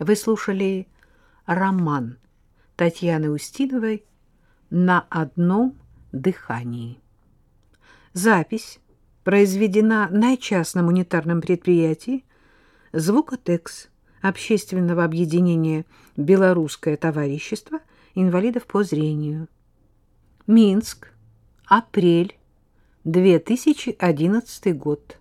Вы слушали роман Татьяны Устиновой «На одном дыхании». Запись произведена на частном унитарном предприятии «Звукотекс» общественного объединения «Белорусское товарищество инвалидов по зрению». Минск, апрель 2011 год.